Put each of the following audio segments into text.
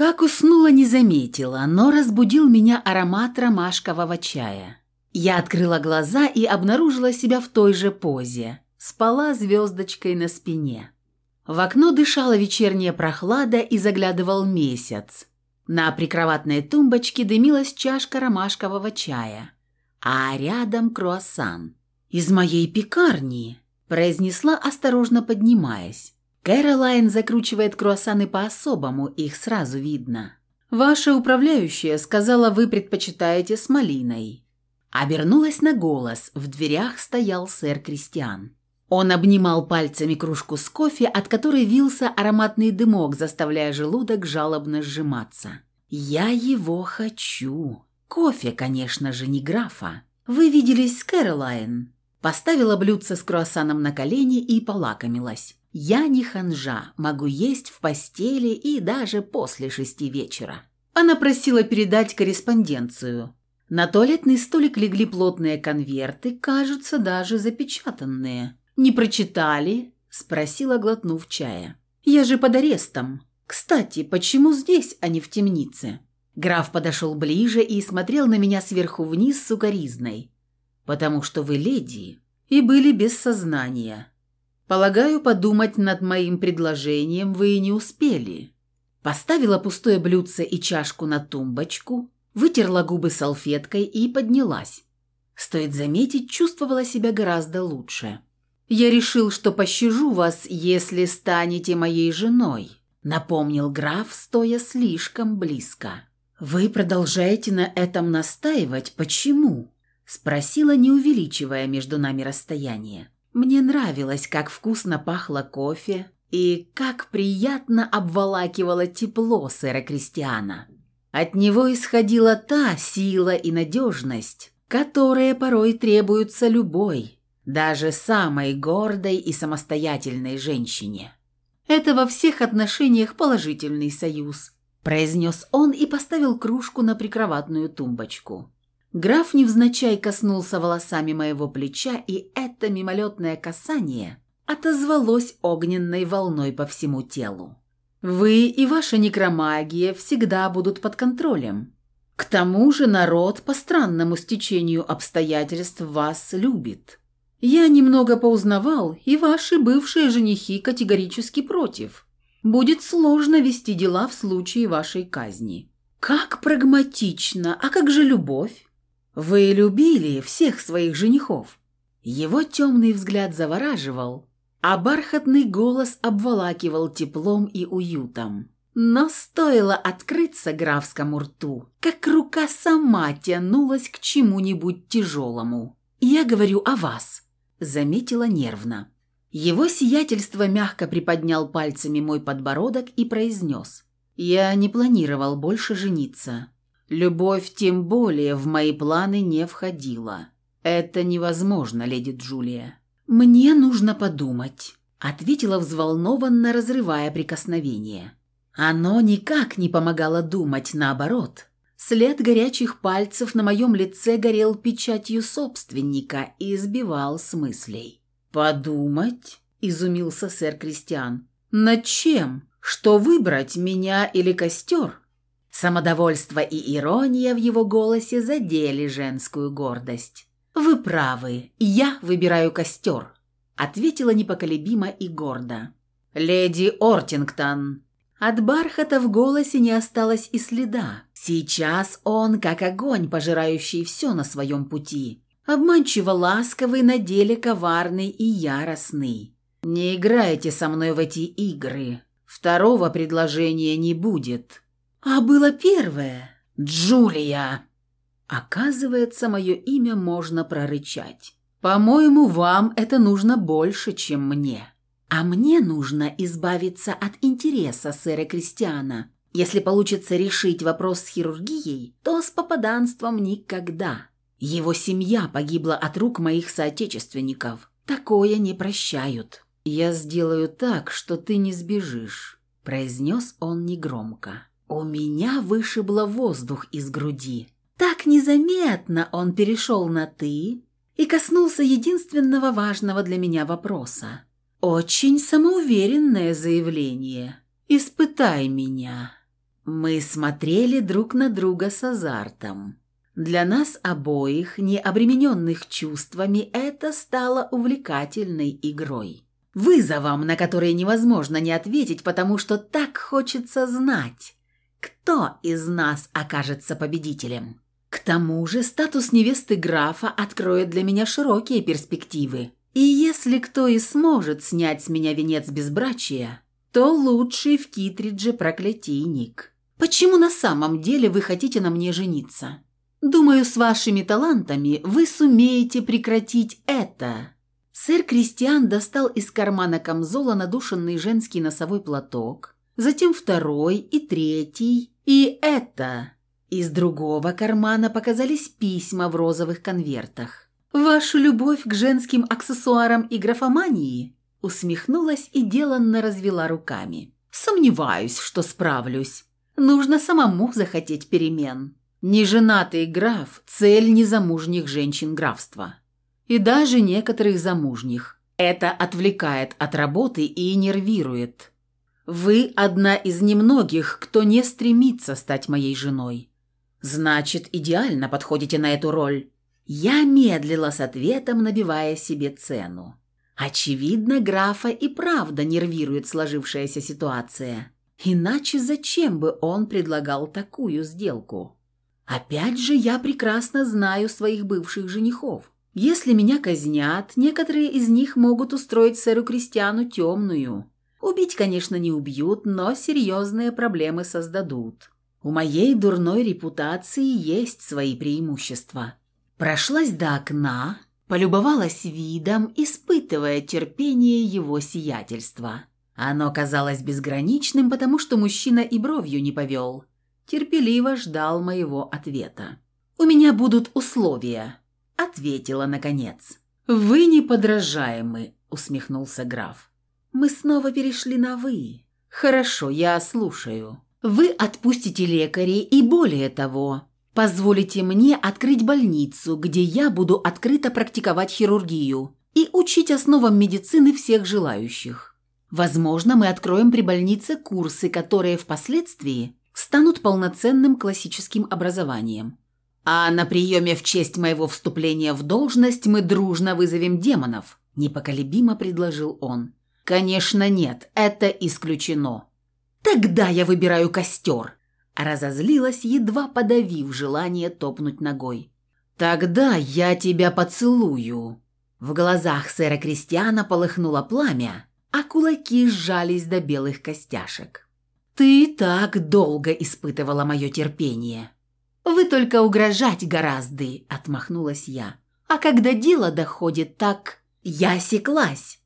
Как уснула, не заметила, но разбудил меня аромат ромашкового чая. Я открыла глаза и обнаружила себя в той же позе. Спала звездочкой на спине. В окно дышала вечерняя прохлада и заглядывал месяц. На прикроватной тумбочке дымилась чашка ромашкового чая, а рядом круассан. «Из моей пекарни», – произнесла, осторожно поднимаясь. Кэролайн закручивает круассаны по-особому, их сразу видно. «Ваша управляющая сказала, вы предпочитаете с малиной». Обернулась на голос, в дверях стоял сэр Кристиан. Он обнимал пальцами кружку с кофе, от которой вился ароматный дымок, заставляя желудок жалобно сжиматься. «Я его хочу. Кофе, конечно же, не графа. Вы виделись с Кэролайн?» Поставила блюдце с круассаном на колени и полакомилась. «Я не ханжа, могу есть в постели и даже после шести вечера». Она просила передать корреспонденцию. На туалетный столик легли плотные конверты, кажутся даже запечатанные. «Не прочитали?» – спросила, глотнув чая. «Я же под арестом. Кстати, почему здесь, а не в темнице?» Граф подошел ближе и смотрел на меня сверху вниз с укоризной. «Потому что вы леди и были без сознания. Полагаю, подумать над моим предложением вы и не успели». Поставила пустое блюдце и чашку на тумбочку, вытерла губы салфеткой и поднялась. Стоит заметить, чувствовала себя гораздо лучше. «Я решил, что пощажу вас, если станете моей женой», напомнил граф, стоя слишком близко. «Вы продолжаете на этом настаивать? Почему?» спросила, не увеличивая между нами расстояние. Мне нравилось, как вкусно пахло кофе и как приятно обволакивало тепло сэра Кристиана. От него исходила та сила и надежность, которые порой требуются любой, даже самой гордой и самостоятельной женщине. Это во всех отношениях положительный союз, произнес он и поставил кружку на прикроватную тумбочку. Граф невзначай коснулся волосами моего плеча, и это мимолетное касание отозвалось огненной волной по всему телу. «Вы и ваша некромагия всегда будут под контролем. К тому же народ по странному стечению обстоятельств вас любит. Я немного поузнавал, и ваши бывшие женихи категорически против. Будет сложно вести дела в случае вашей казни. Как прагматично, а как же любовь? Вы любили всех своих женихов. Его темный взгляд завораживал, а бархатный голос обволакивал теплом и уютом. Но стоило открыться графскому рту, как рука сама тянулась к чему-нибудь тяжелому. «Я говорю о вас», заметила нервно. Его сиятельство мягко приподнял пальцами мой подбородок и произнес. «Я не планировал больше жениться. Любовь тем более в мои планы не входила. Это невозможно, леди Джулия». «Мне нужно подумать», — ответила взволнованно, разрывая прикосновение. Оно никак не помогало думать, наоборот. След горячих пальцев на моем лице горел печатью собственника и избивал с мыслей. «Подумать?» – изумился сэр Кристиан. «Над чем? Что выбрать, меня или костер?» Самодовольство и ирония в его голосе задели женскую гордость. «Вы правы, я выбираю костер», – ответила непоколебимо и гордо. «Леди Ортингтон». От бархата в голосе не осталось и следа. Сейчас он, как огонь, пожирающий все на своем пути. Обманчиво ласковый, на деле коварный и яростный. «Не играйте со мной в эти игры. Второго предложения не будет». «А было первое?» «Джулия!» Оказывается, мое имя можно прорычать. «По-моему, вам это нужно больше, чем мне». А мне нужно избавиться от интереса сэра Кристиана, если получится решить вопрос с хирургией, то с попаданством никогда. Его семья погибла от рук моих соотечественников. Такое не прощают. «Я сделаю так, что ты не сбежишь», – произнес он негромко. У меня вышибло воздух из груди. Так незаметно он перешел на «ты» и коснулся единственного важного для меня вопроса. Очень самоуверенное заявление. «Испытай меня». Мы смотрели друг на друга с азартом. Для нас обоих, не обремененных чувствами, это стало увлекательной игрой. Вызовом, на который невозможно не ответить, потому что так хочется знать, кто из нас окажется победителем. К тому же статус невесты графа откроет для меня широкие перспективы. И если кто и сможет снять с меня венец безбрачия, то лучший в Китридже проклятийник. Почему на самом деле вы хотите на мне жениться? Думаю, с вашими талантами вы сумеете прекратить это. Сэр Кристиан достал из кармана камзола надушенный женский носовой платок, затем второй и третий, и это. Из другого кармана показались письма в розовых конвертах. «Вашу любовь к женским аксессуарам и графомании?» Усмехнулась и деланно развела руками. «Сомневаюсь, что справлюсь. Нужно самому захотеть перемен. Неженатый граф – цель незамужних женщин графства. И даже некоторых замужних. Это отвлекает от работы и нервирует. Вы одна из немногих, кто не стремится стать моей женой. Значит, идеально подходите на эту роль. Я медлила с ответом, набивая себе цену. Очевидно, графа и правда нервирует сложившаяся ситуация. Иначе зачем бы он предлагал такую сделку? Опять же, я прекрасно знаю своих бывших женихов. Если меня казнят, некоторые из них могут устроить сэру Кристиану темную. Убить, конечно, не убьют, но серьезные проблемы создадут. У моей дурной репутации есть свои преимущества. Прошлась до окна, полюбовалась видом, испытывая терпение его сиятельства. Оно казалось безграничным, потому что мужчина и бровью не повел. Терпеливо ждал моего ответа. «У меня будут условия», — ответила наконец. «Вы неподражаемы», — усмехнулся граф. «Мы снова перешли на «вы». «Хорошо, я слушаю. Вы отпустите лекарей и более того, Позволите мне открыть больницу, где я буду открыто практиковать хирургию и учить основам медицины всех желающих. Возможно, мы откроем при больнице курсы, которые впоследствии станут полноценным классическим образованием. А на приеме в честь моего вступления в должность мы дружно вызовем демонов», – непоколебимо предложил он. «Конечно нет, это исключено». «Тогда я выбираю костер», Разозлилась, едва подавив желание топнуть ногой. «Тогда я тебя поцелую!» В глазах сэра Кристиана полыхнуло пламя, а кулаки сжались до белых костяшек. «Ты так долго испытывала мое терпение!» «Вы только угрожать гораздо!» – отмахнулась я. «А когда дело доходит так...» Я осеклась,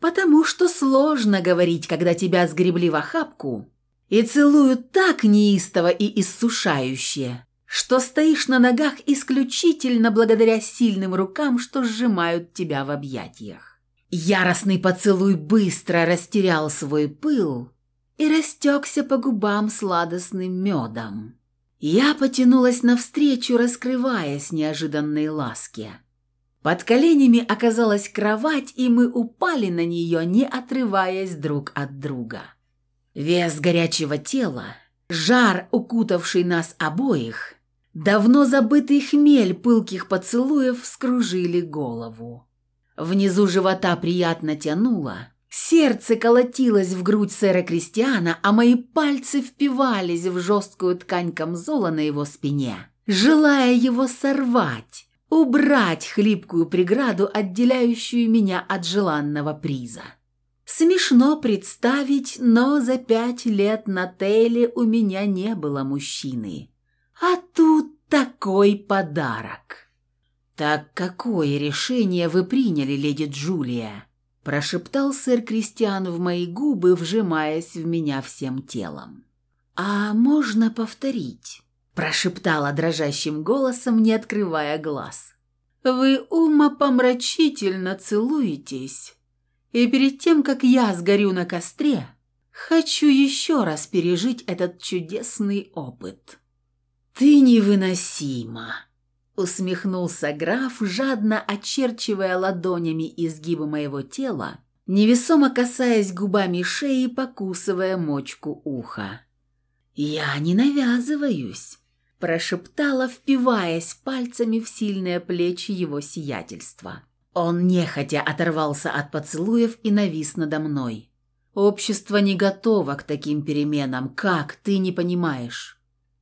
потому что сложно говорить, когда тебя сгребли в охапку и целуют так неистово и иссушающе, что стоишь на ногах исключительно благодаря сильным рукам, что сжимают тебя в объятиях. Яростный поцелуй быстро растерял свой пыл и растекся по губам сладостным медом. Я потянулась навстречу, раскрываясь неожиданной ласке. Под коленями оказалась кровать, и мы упали на нее, не отрываясь друг от друга. Вес горячего тела, жар, укутавший нас обоих, давно забытый хмель пылких поцелуев вскружили голову. Внизу живота приятно тянуло, сердце колотилось в грудь сэра Кристиана, а мои пальцы впивались в жесткую ткань камзола на его спине, желая его сорвать, убрать хлипкую преграду, отделяющую меня от желанного приза. Смешно представить, но за пять лет на Теле у меня не было мужчины. А тут такой подарок. «Так какое решение вы приняли, леди Джулия?» прошептал сэр Кристиан в мои губы, вжимаясь в меня всем телом. «А можно повторить?» Прошептала дрожащим голосом, не открывая глаз. «Вы умопомрачительно целуетесь» И перед тем, как я сгорю на костре, хочу еще раз пережить этот чудесный опыт. «Ты невыносима!» — усмехнулся граф, жадно очерчивая ладонями изгибы моего тела, невесомо касаясь губами шеи, покусывая мочку уха. «Я не навязываюсь», – прошептала, впиваясь пальцами в сильные плечи его сиятельства. Он нехотя оторвался от поцелуев и навис надо мной. «Общество не готово к таким переменам, как ты не понимаешь?»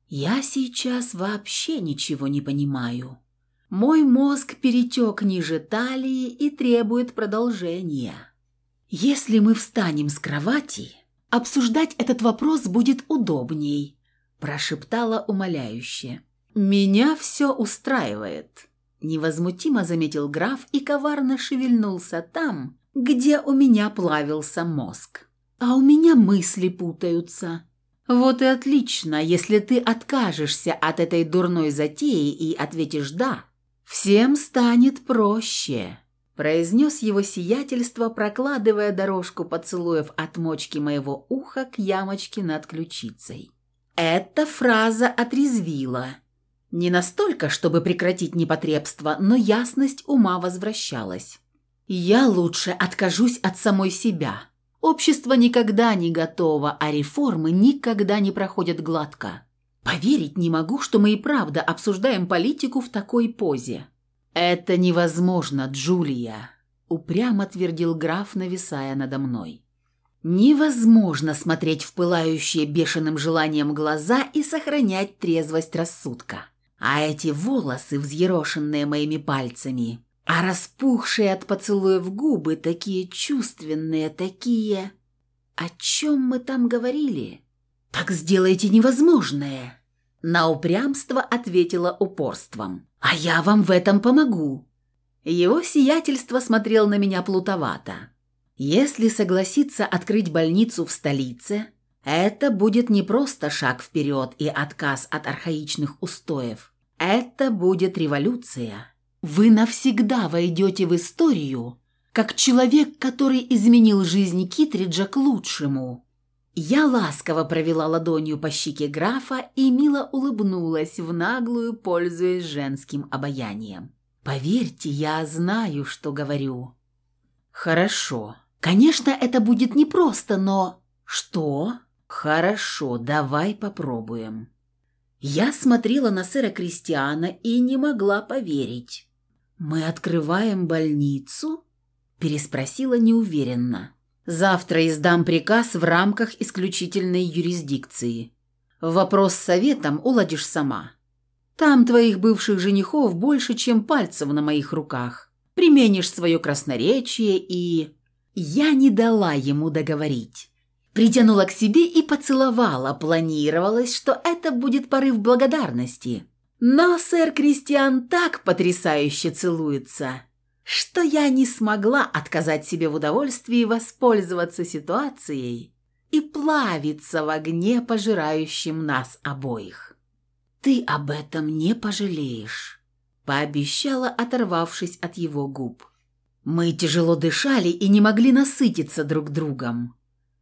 «Я сейчас вообще ничего не понимаю. Мой мозг перетек ниже талии и требует продолжения. Если мы встанем с кровати, обсуждать этот вопрос будет удобней», прошептала умоляюще. «Меня все устраивает». Невозмутимо заметил граф и коварно шевельнулся там, где у меня плавился мозг. А у меня мысли путаются. Вот и отлично, если ты откажешься от этой дурной затеи и ответишь «да». Всем станет проще, произнес его сиятельство, прокладывая дорожку поцелуев от мочки моего уха к ямочке над ключицей. Эта фраза отрезвила – не настолько, чтобы прекратить непотребство, но ясность ума возвращалась. Я лучше откажусь от самой себя. Общество никогда не готово, а реформы никогда не проходят гладко. Поверить не могу, что мы и правда обсуждаем политику в такой позе. Это невозможно, Джулия, упрямо твердил граф, нависая надо мной. Невозможно смотреть в пылающие бешеным желанием глаза и сохранять трезвость рассудка. А эти волосы, взъерошенные моими пальцами, а распухшие от поцелуев губы, такие чувственные, такие... О чем мы там говорили? Так сделайте невозможное. На упрямство ответила упорством. А я вам в этом помогу. Его сиятельство смотрел на меня плутовато. Если согласиться открыть больницу в столице, это будет не просто шаг вперед и отказ от архаичных устоев. Это будет революция. Вы навсегда войдете в историю как человек, который изменил жизнь Китриджа к лучшему. Я ласково провела ладонью по щеке графа и мило улыбнулась в наглую, пользуясь женским обаянием. «Поверьте, я знаю, что говорю». «Хорошо. Конечно, это будет непросто, но...» «Что?» «Хорошо, давай попробуем». Я смотрела на сэра Кристиана и не могла поверить. «Мы открываем больницу?» – переспросила неуверенно. «Завтра издам приказ в рамках исключительной юрисдикции. Вопрос с советом уладишь сама. Там твоих бывших женихов больше, чем пальцев на моих руках. Применишь свое красноречие и...» Я не дала ему договорить. Притянула к себе и поцеловала, планировалось, что это будет порыв благодарности. Но сэр Кристиан так потрясающе целуется, что я не смогла отказать себе в удовольствии воспользоваться ситуацией и плавиться в огне, пожирающем нас обоих. «Ты об этом не пожалеешь», – пообещала, оторвавшись от его губ. Мы тяжело дышали и не могли насытиться друг другом.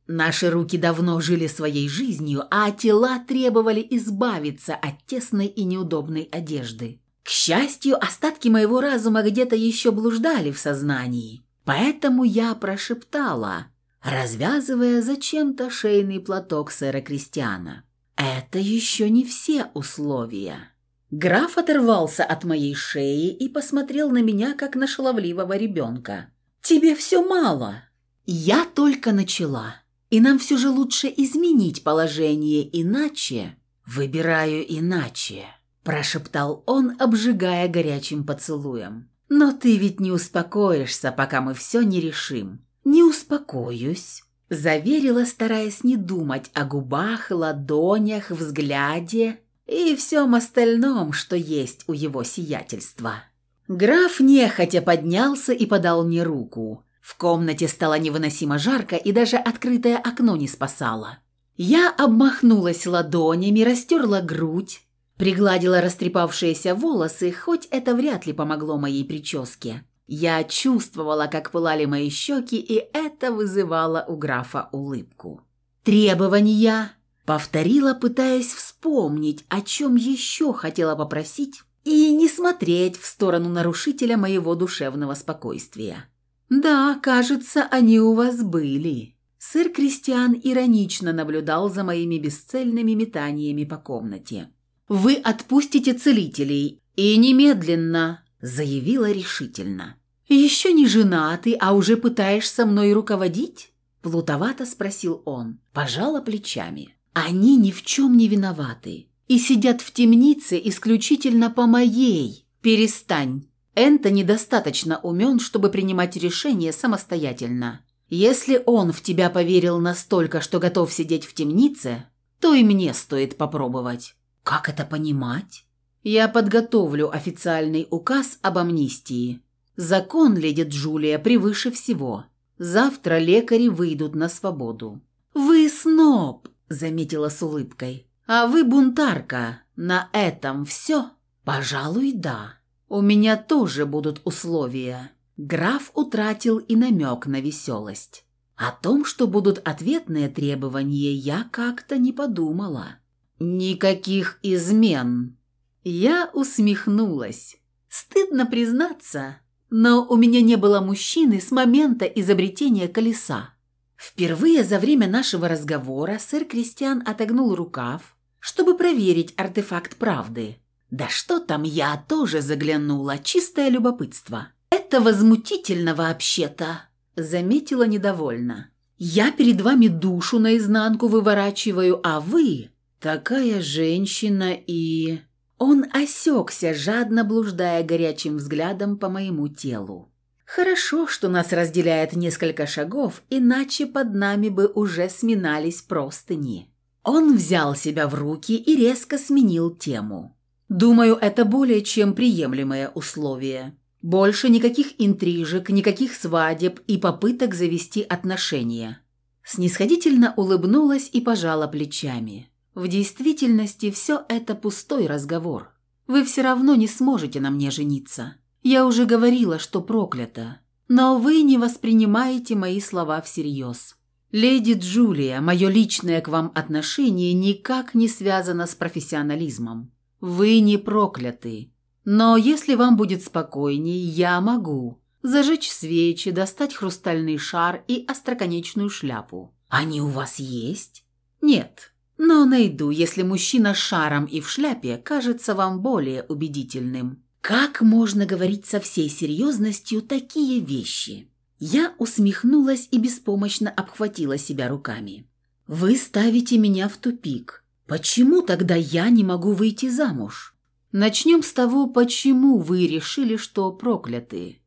Наши руки давно жили своей жизнью, а тела требовали избавиться от тесной и неудобной одежды. К счастью, остатки моего разума где-то еще блуждали в сознании, поэтому я прошептала, развязывая зачем-то шейный платок сэра Кристиана. «Это еще не все условия». Граф оторвался от моей шеи и посмотрел на меня, как на шаловливого ребенка. «Тебе все мало». Я только начала. И нам все же лучше изменить положение, иначе... Выбираю иначе, прошептал он, обжигая горячим поцелуем. Но ты ведь не успокоишься, пока мы все не решим. Не успокоюсь, заверила, стараясь не думать о губах, ладонях, взгляде и всем остальном, что есть у его сиятельства. Граф нехотя поднялся и подал мне руку. В комнате стало невыносимо жарко, и даже открытое окно не спасало. Я обмахнулась ладонями, растерла грудь, пригладила растрепавшиеся волосы, хоть это вряд ли помогло моей прическе. Я чувствовала, как пылали мои щеки, и это вызывало у графа улыбку. «Требования!» – повторила, пытаясь вспомнить, о чем еще хотела попросить, и не смотреть в сторону нарушителя моего душевного спокойствия. «Да, кажется, они у вас были». Сэр Кристиан иронично наблюдал за моими бесцельными метаниями по комнате. «Вы отпустите целителей, и немедленно!» – заявила решительно. «Еще не женатый, а уже пытаешься мной руководить?» – плутовато спросил он. Пожала плечами. «Они ни в чем не виноваты и сидят в темнице исключительно по моей. Перестань. Энто недостаточно умен, чтобы принимать решения самостоятельно. Если он в тебя поверил настолько, что готов сидеть в темнице, то и мне стоит попробовать. Как это понимать? Я подготовлю официальный указ об амнистии. Закон, леди Джулия, превыше всего. Завтра лекари выйдут на свободу. Вы сноб, заметила с улыбкой. А вы бунтарка. На этом все? Пожалуй, да. У меня тоже будут условия. Граф утратил и намек на веселость. О том, что будут ответные требования, я как-то не подумала. «Никаких измен!» Я усмехнулась. Стыдно признаться, но у меня не было мужчины с момента изобретения колеса. Впервые за время нашего разговора сэр Кристиан отогнул рукав, чтобы проверить артефакт правды. Да что там, я тоже заглянула, чистое любопытство. «Это возмутительно вообще-то», – заметила недовольно. «Я перед вами душу наизнанку выворачиваю, а вы такая женщина и...» Он осекся, жадно блуждая горячим взглядом по моему телу. «Хорошо, что нас разделяет несколько шагов, иначе под нами бы уже сминались простыни». Он взял себя в руки и резко сменил тему. «Думаю, это более чем приемлемое условие. Больше никаких интрижек, никаких свадеб и попыток завести отношения. Снисходительно улыбнулась и пожала плечами. В действительности все это пустой разговор. Вы все равно не сможете на мне жениться. Я уже говорила, что проклята. Но вы не воспринимаете мои слова всерьез. Леди Джулия, мое личное к вам отношение никак не связано с профессионализмом. Вы не прокляты. Но если вам будет спокойней, я могу зажечь свечи, достать хрустальный шар и остроконечную шляпу. Они у вас есть? Нет. Но найду, если мужчина с шаром и в шляпе кажется вам более убедительным. Как можно говорить со всей серьезностью такие вещи? Я усмехнулась и беспомощно обхватила себя руками. Вы ставите меня в тупик. Почему тогда я не могу выйти замуж? Начнем с того, почему вы решили, что прокляты.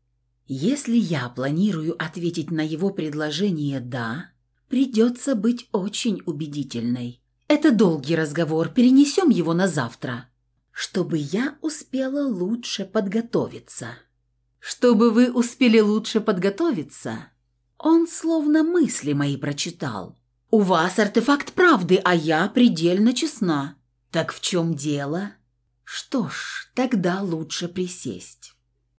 Если я планирую ответить на его предложение «да», придется быть очень убедительной. Это долгий разговор, перенесем его на завтра, чтобы я успела лучше подготовиться. Чтобы вы успели лучше подготовиться? Он словно мысли мои прочитал. У вас артефакт правды, а я предельно честна. Так в чем дело? Что ж, тогда лучше присесть.